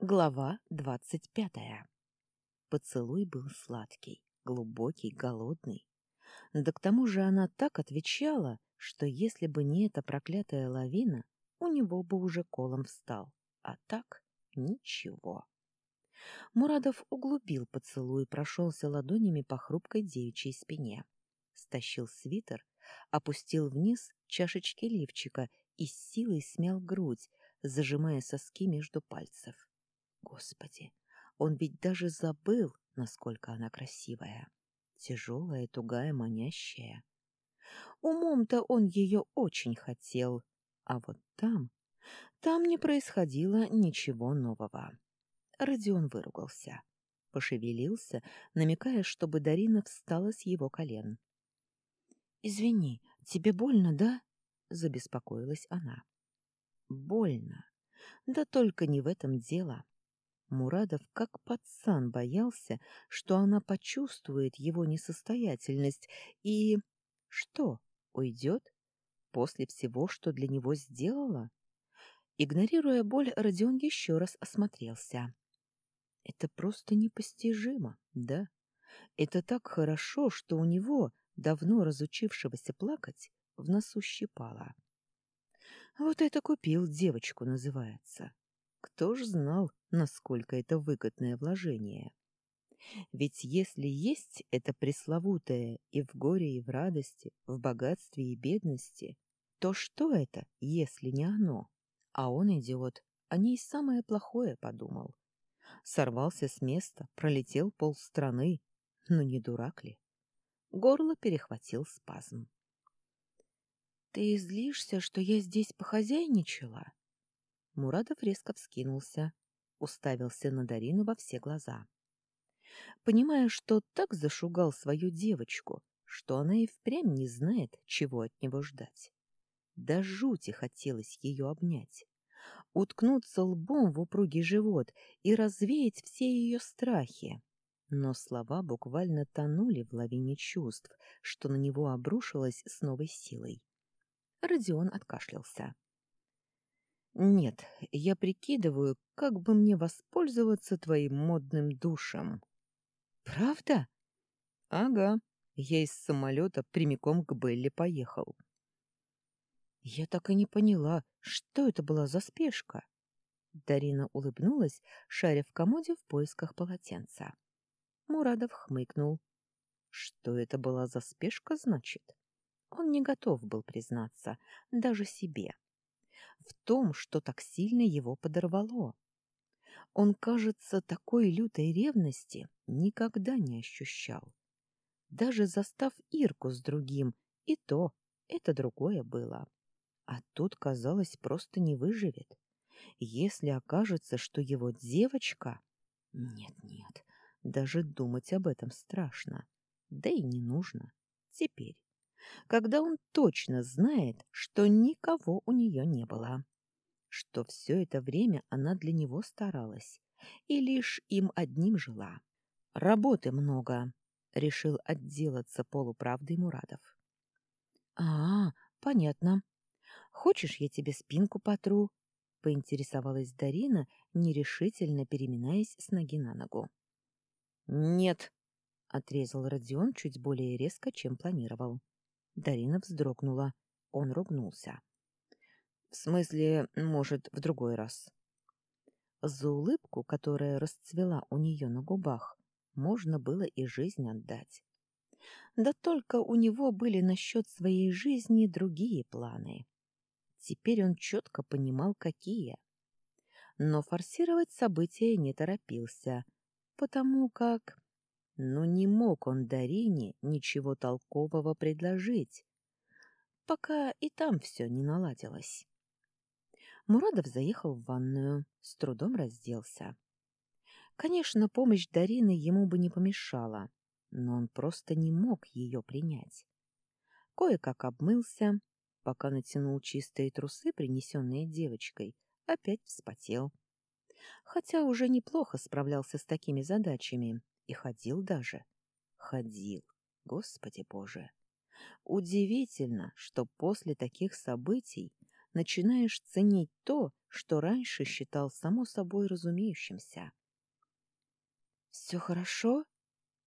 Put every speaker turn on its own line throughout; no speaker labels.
Глава двадцать пятая. Поцелуй был сладкий, глубокий, голодный. Да к тому же она так отвечала, что если бы не эта проклятая лавина, у него бы уже колом встал. А так ничего. Мурадов углубил поцелуй, прошелся ладонями по хрупкой девичьей спине. Стащил свитер, опустил вниз чашечки лифчика и силой смял грудь, зажимая соски между пальцев. Господи, он ведь даже забыл, насколько она красивая. Тяжелая, тугая, манящая. Умом-то он ее очень хотел, а вот там... Там не происходило ничего нового. Родион выругался. Пошевелился, намекая, чтобы Дарина встала с его колен. — Извини, тебе больно, да? — забеспокоилась она. — Больно. Да только не в этом дело. Мурадов как пацан боялся, что она почувствует его несостоятельность и... Что, уйдет? После всего, что для него сделала? Игнорируя боль, Родион еще раз осмотрелся. Это просто непостижимо, да? Это так хорошо, что у него, давно разучившегося плакать, в носу щипало. Вот это купил девочку, называется. Кто ж знал, насколько это выгодное вложение? Ведь если есть это пресловутое и в горе, и в радости, в богатстве и бедности, то что это, если не оно? А он, идиот, о ней самое плохое подумал. Сорвался с места, пролетел полстраны. Ну не дурак ли? Горло перехватил спазм. — Ты злишься, что я здесь похозяйничала? Мурадов резко вскинулся, уставился на Дарину во все глаза. Понимая, что так зашугал свою девочку, что она и впрямь не знает, чего от него ждать. До жути хотелось ее обнять, уткнуться лбом в упругий живот и развеять все ее страхи. Но слова буквально тонули в лавине чувств, что на него обрушилось с новой силой. Родион откашлялся. Нет, я прикидываю, как бы мне воспользоваться твоим модным душем. Правда? Ага. Я из самолета прямиком к Белле поехал. Я так и не поняла, что это была за спешка. Дарина улыбнулась, шаря в комоде в поисках полотенца. Мурадов хмыкнул. Что это была за спешка, значит? Он не готов был признаться, даже себе в том, что так сильно его подорвало. Он, кажется, такой лютой ревности никогда не ощущал. Даже застав Ирку с другим, и то это другое было. А тут, казалось, просто не выживет. Если окажется, что его девочка... Нет-нет, даже думать об этом страшно. Да и не нужно. Теперь когда он точно знает, что никого у нее не было, что все это время она для него старалась и лишь им одним жила. Работы много, решил отделаться полуправдой Мурадов. А, понятно. Хочешь, я тебе спинку потру? поинтересовалась Дарина, нерешительно переминаясь с ноги на ногу. Нет, отрезал Родион чуть более резко, чем планировал. Дарина вздрогнула. Он ругнулся. В смысле, может, в другой раз. За улыбку, которая расцвела у нее на губах, можно было и жизнь отдать. Да только у него были насчет своей жизни другие планы. Теперь он четко понимал, какие. Но форсировать события не торопился, потому как... Но не мог он Дарине ничего толкового предложить, пока и там все не наладилось. Мурадов заехал в ванную, с трудом разделся. Конечно, помощь Дарины ему бы не помешала, но он просто не мог ее принять. Кое-как обмылся, пока натянул чистые трусы, принесенные девочкой, опять вспотел. Хотя уже неплохо справлялся с такими задачами, и ходил даже. Ходил. Господи Боже! Удивительно, что после таких событий начинаешь ценить то, что раньше считал само собой разумеющимся. «Все хорошо?»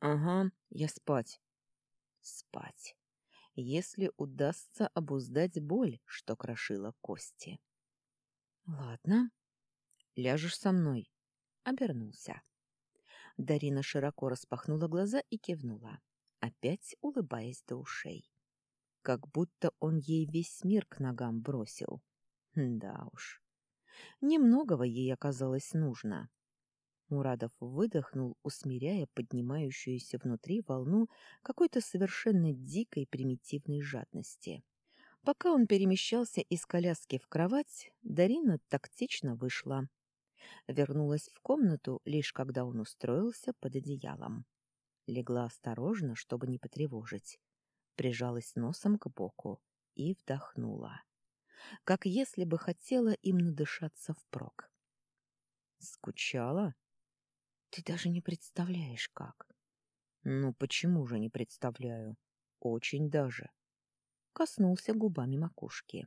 «Ага, я спать». «Спать. Если удастся обуздать боль, что крошила кости». «Ладно. Ляжешь со мной?» Обернулся. Дарина широко распахнула глаза и кивнула, опять улыбаясь до ушей. Как будто он ей весь мир к ногам бросил. Да уж. Немногого ей оказалось нужно. Мурадов выдохнул, усмиряя поднимающуюся внутри волну какой-то совершенно дикой примитивной жадности. Пока он перемещался из коляски в кровать, Дарина тактично вышла, Вернулась в комнату, лишь когда он устроился под одеялом. Легла осторожно, чтобы не потревожить. Прижалась носом к боку и вдохнула. Как если бы хотела им надышаться впрок. Скучала? Ты даже не представляешь, как. Ну, почему же не представляю? Очень даже. Коснулся губами макушки.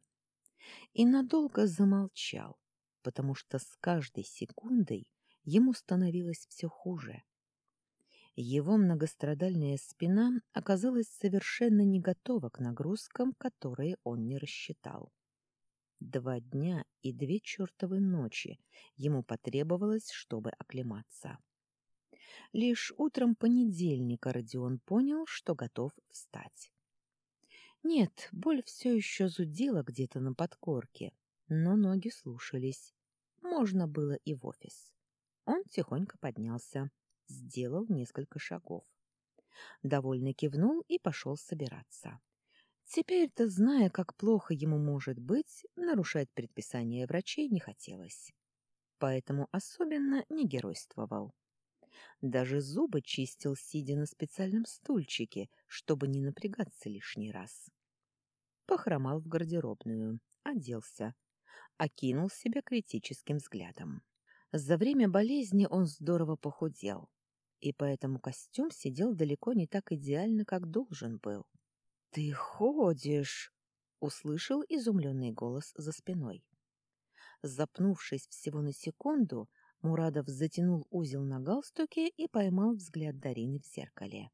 И надолго замолчал, потому что с каждой секундой ему становилось все хуже. Его многострадальная спина оказалась совершенно не готова к нагрузкам, которые он не рассчитал. Два дня и две чертовы ночи ему потребовалось, чтобы оклематься. Лишь утром понедельника Родион понял, что готов встать. Нет, боль все еще зудела где-то на подкорке, но ноги слушались. Можно было и в офис. Он тихонько поднялся, сделал несколько шагов. Довольно кивнул и пошел собираться. Теперь-то, зная, как плохо ему может быть, нарушать предписания врачей не хотелось. Поэтому особенно не геройствовал. Даже зубы чистил, сидя на специальном стульчике, чтобы не напрягаться лишний раз. Похромал в гардеробную, оделся, окинул себя критическим взглядом. За время болезни он здорово похудел, и поэтому костюм сидел далеко не так идеально, как должен был. «Ты ходишь!» — услышал изумленный голос за спиной. Запнувшись всего на секунду, Мурадов затянул узел на галстуке и поймал взгляд Дарины в зеркале.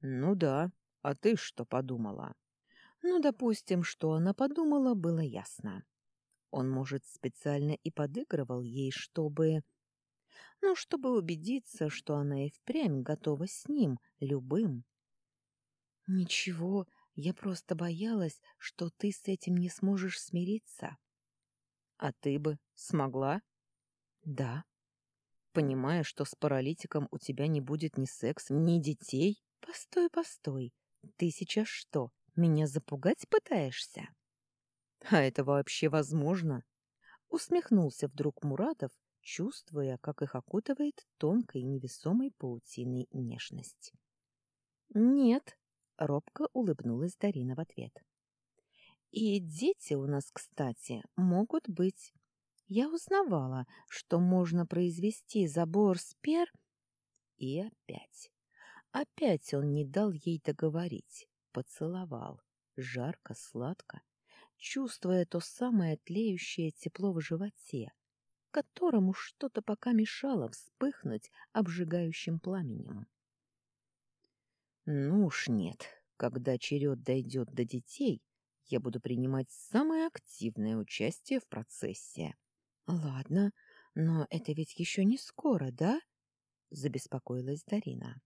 «Ну да, а ты что подумала?» «Ну, допустим, что она подумала, было ясно. Он, может, специально и подыгрывал ей, чтобы... Ну, чтобы убедиться, что она и впрямь готова с ним, любым. «Ничего, я просто боялась, что ты с этим не сможешь смириться». «А ты бы смогла?» «Да». «Понимая, что с паралитиком у тебя не будет ни секса, ни детей?» «Постой, постой. Ты сейчас что, меня запугать пытаешься?» А это вообще возможно? Усмехнулся вдруг Муратов, чувствуя, как их окутывает тонкой невесомой паутиной нежность. «Нет», — робко улыбнулась Дарина в ответ. «И дети у нас, кстати, могут быть. Я узнавала, что можно произвести забор спер...» И опять. Опять он не дал ей договорить. Поцеловал. Жарко, сладко чувствуя то самое тлеющее тепло в животе, которому что-то пока мешало вспыхнуть обжигающим пламенем. Ну уж нет, когда черед дойдет до детей, я буду принимать самое активное участие в процессе. Ладно, но это ведь еще не скоро, да? Забеспокоилась Дарина.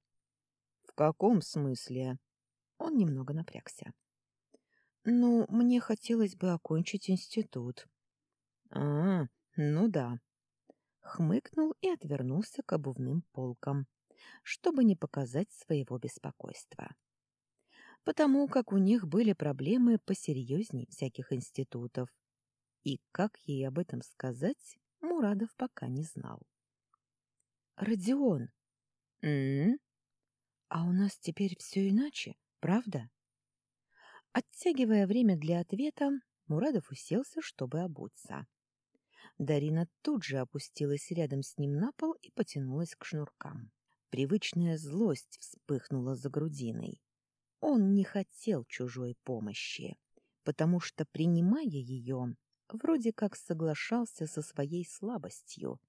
В каком смысле? Он немного напрягся. Ну, мне хотелось бы окончить институт. А, ну да. Хмыкнул и отвернулся к обувным полкам, чтобы не показать своего беспокойства. Потому как у них были проблемы посерьезней всяких институтов. И как ей об этом сказать, Мурадов пока не знал. «Родион!» «М -м? «А у нас теперь все иначе, правда?» Оттягивая время для ответа, Мурадов уселся, чтобы обуться. Дарина тут же опустилась рядом с ним на пол и потянулась к шнуркам. Привычная злость вспыхнула за грудиной. Он не хотел чужой помощи. потому что, принимая ее, вроде как соглашался со своей слабостью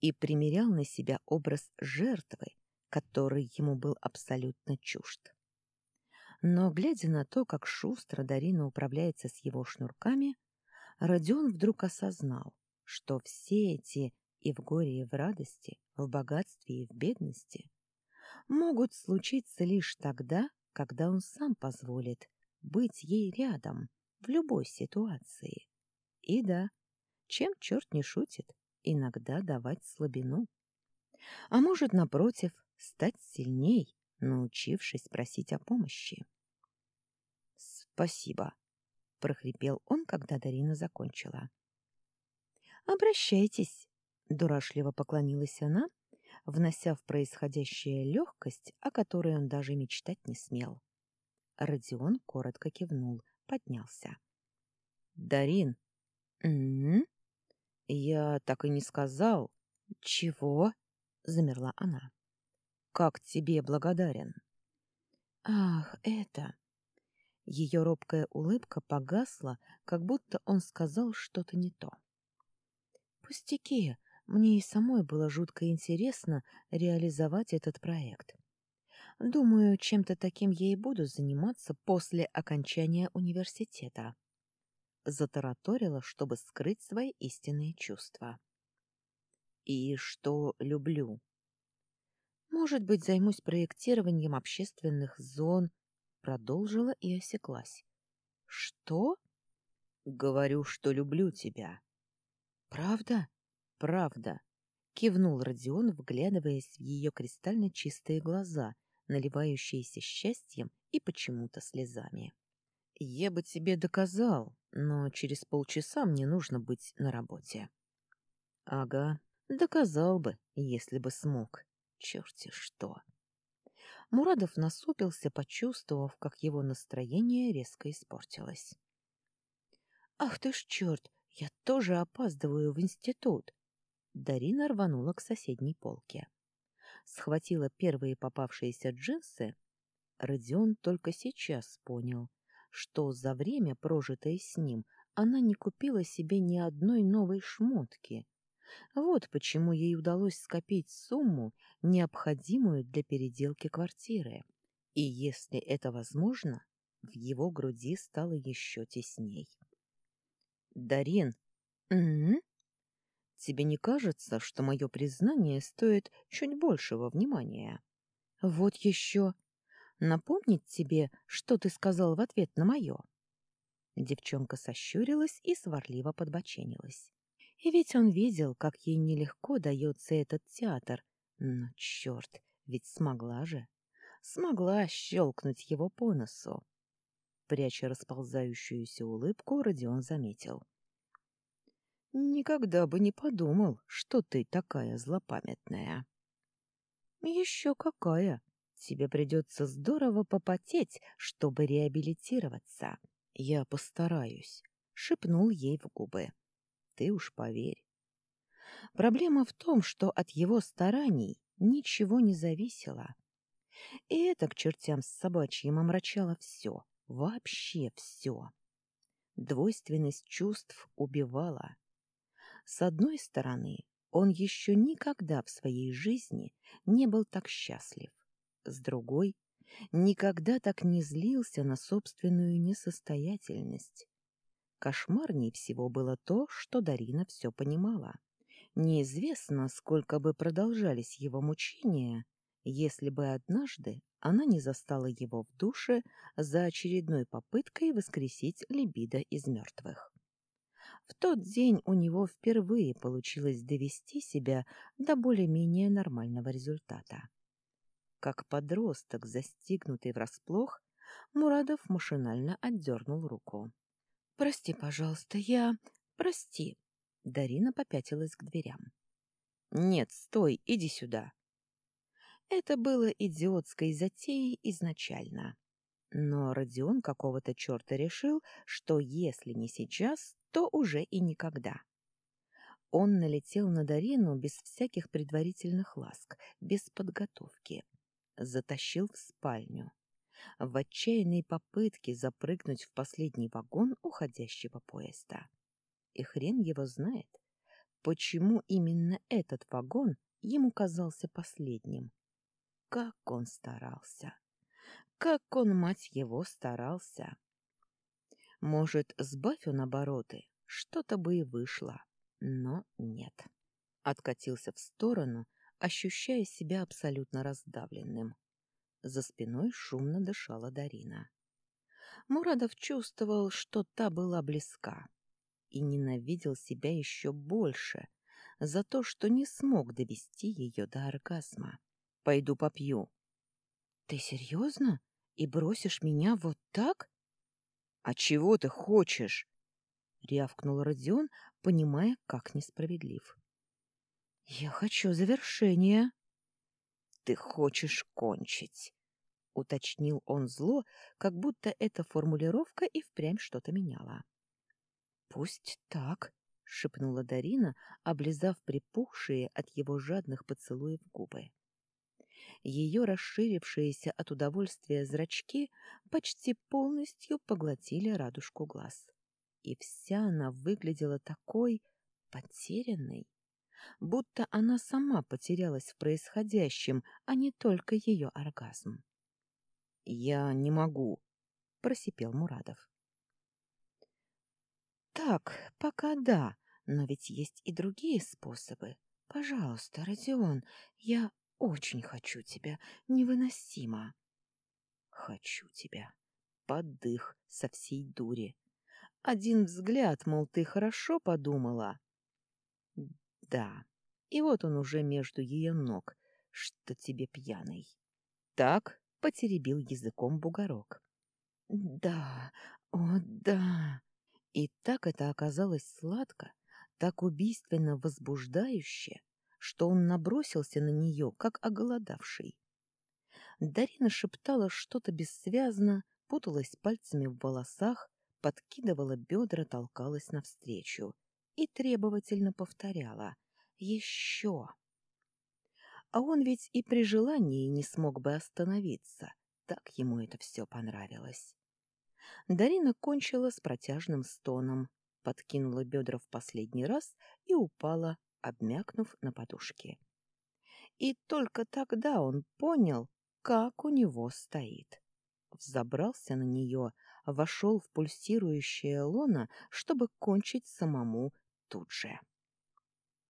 и примерял на себя образ жертвы, который ему был абсолютно чужд. Но, глядя на то, как шустро Дарина управляется с его шнурками, Родион вдруг осознал, что все эти и в горе, и в радости, в богатстве и в бедности могут случиться лишь тогда, когда он сам позволит быть ей рядом в любой ситуации. И да, чем черт не шутит, иногда давать слабину. А может, напротив, стать сильней, научившись просить о помощи. «Спасибо», — прохрипел он, когда Дарина закончила. «Обращайтесь», — дурашливо поклонилась она, внося в происходящее легкость, о которой он даже мечтать не смел. Родион коротко кивнул, поднялся. «Дарин!» «М-м-м?» «Я так и не сказал». «Чего?» — замерла она. «Как тебе благодарен?» «Ах, это...» Ее робкая улыбка погасла, как будто он сказал что-то не то. «Пустяки, мне и самой было жутко интересно реализовать этот проект. Думаю, чем-то таким я и буду заниматься после окончания университета. Затараторила, чтобы скрыть свои истинные чувства. И что люблю. Может быть, займусь проектированием общественных зон, продолжила и осеклась. Что? Говорю, что люблю тебя. Правда? Правда, кивнул Родион, вглядываясь в ее кристально чистые глаза, наливающиеся счастьем и почему-то слезами. Я бы тебе доказал, но через полчаса мне нужно быть на работе. Ага, доказал бы, если бы смог. Черти что. Мурадов насупился, почувствовав, как его настроение резко испортилось. «Ах ты ж черт! Я тоже опаздываю в институт!» Дарина рванула к соседней полке. Схватила первые попавшиеся джинсы. Родион только сейчас понял, что за время, прожитое с ним, она не купила себе ни одной новой шмотки. Вот почему ей удалось скопить сумму, необходимую для переделки квартиры. И если это возможно, в его груди стало еще тесней. «Дарин!» «М Тебе не кажется, что мое признание стоит чуть большего внимания? Вот еще. Напомнить тебе, что ты сказал в ответ на мое?» Девчонка сощурилась и сварливо подбоченилась. И ведь он видел, как ей нелегко дается этот театр. Но черт, ведь смогла же. Смогла щелкнуть его по носу. Пряча расползающуюся улыбку, Родион заметил. Никогда бы не подумал, что ты такая злопамятная. Еще какая. Тебе придется здорово попотеть, чтобы реабилитироваться. Я постараюсь, шепнул ей в губы. Ты уж поверь. Проблема в том, что от его стараний ничего не зависело. И это к чертям с собачьим омрачало все, вообще все. Двойственность чувств убивала. С одной стороны, он еще никогда в своей жизни не был так счастлив. С другой, никогда так не злился на собственную несостоятельность. Кошмарней всего было то, что Дарина все понимала. Неизвестно, сколько бы продолжались его мучения, если бы однажды она не застала его в душе за очередной попыткой воскресить либидо из мертвых. В тот день у него впервые получилось довести себя до более-менее нормального результата. Как подросток, застигнутый врасплох, Мурадов машинально отдернул руку. «Прости, пожалуйста, я... Прости!» Дарина попятилась к дверям. «Нет, стой, иди сюда!» Это было идиотской затеей изначально. Но Родион какого-то черта решил, что если не сейчас, то уже и никогда. Он налетел на Дарину без всяких предварительных ласк, без подготовки. Затащил в спальню. В отчаянной попытке запрыгнуть в последний вагон уходящего поезда. И хрен его знает, почему именно этот вагон ему казался последним. Как он старался! Как он, мать его, старался! Может, сбавь он обороты, что-то бы и вышло, но нет. Откатился в сторону, ощущая себя абсолютно раздавленным. За спиной шумно дышала Дарина. Мурадов чувствовал, что та была близка, и ненавидел себя еще больше за то, что не смог довести ее до оргазма. «Пойду попью». «Ты серьезно? И бросишь меня вот так?» «А чего ты хочешь?» — рявкнул Родион, понимая, как несправедлив. «Я хочу завершения». «Ты хочешь кончить», — уточнил он зло, как будто эта формулировка и впрямь что-то меняла. «Пусть так», — шепнула Дарина, облизав припухшие от его жадных поцелуев губы. Ее расширившиеся от удовольствия зрачки почти полностью поглотили радужку глаз. И вся она выглядела такой потерянной будто она сама потерялась в происходящем, а не только ее оргазм. — Я не могу, — просипел Мурадов. — Так, пока да, но ведь есть и другие способы. Пожалуйста, Родион, я очень хочу тебя, невыносимо. — Хочу тебя. Поддых со всей дури. Один взгляд, мол, ты хорошо подумала. Да, и вот он уже между ее ног, что тебе пьяный. Так потеребил языком бугорок. Да, о да. И так это оказалось сладко, так убийственно возбуждающе, что он набросился на нее, как оголодавший. Дарина шептала что-то бессвязно, путалась пальцами в волосах, подкидывала бедра, толкалась навстречу и требовательно повторяла «Еще!». А он ведь и при желании не смог бы остановиться, так ему это все понравилось. Дарина кончила с протяжным стоном, подкинула бедра в последний раз и упала, обмякнув на подушке. И только тогда он понял, как у него стоит. Взобрался на нее, вошел в пульсирующее лоно, чтобы кончить самому тут же.